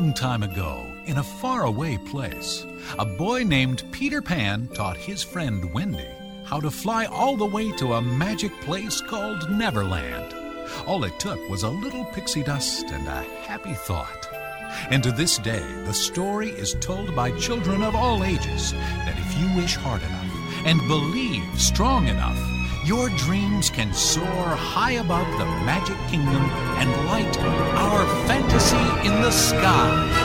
long time ago, in a faraway place, a boy named Peter Pan taught his friend Wendy how to fly all the way to a magic place called Neverland. All it took was a little pixie dust and a happy thought. And to this day, the story is told by children of all ages that if you wish hard enough and believe strong enough, your dreams can soar high above the magic kingdom and light our fantasy in the sky.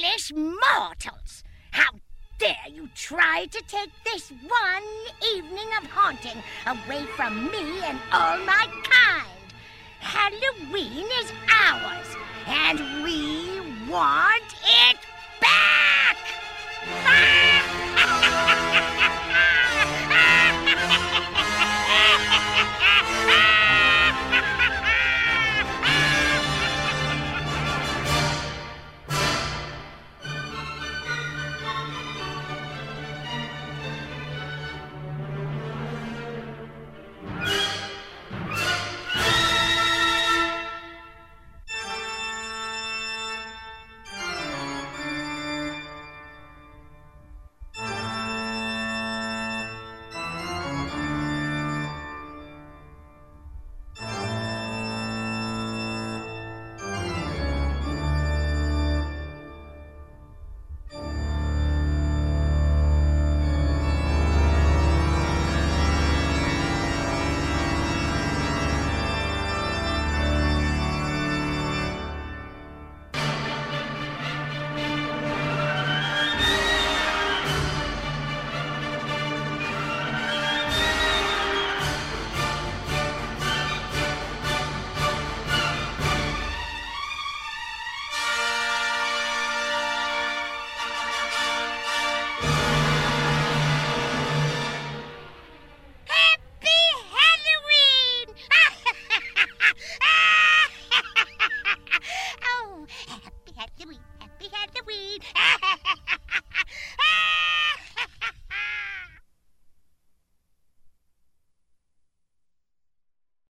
foolish mortals! How dare you try to take this one evening of haunting away from me and all my kind? Halloween is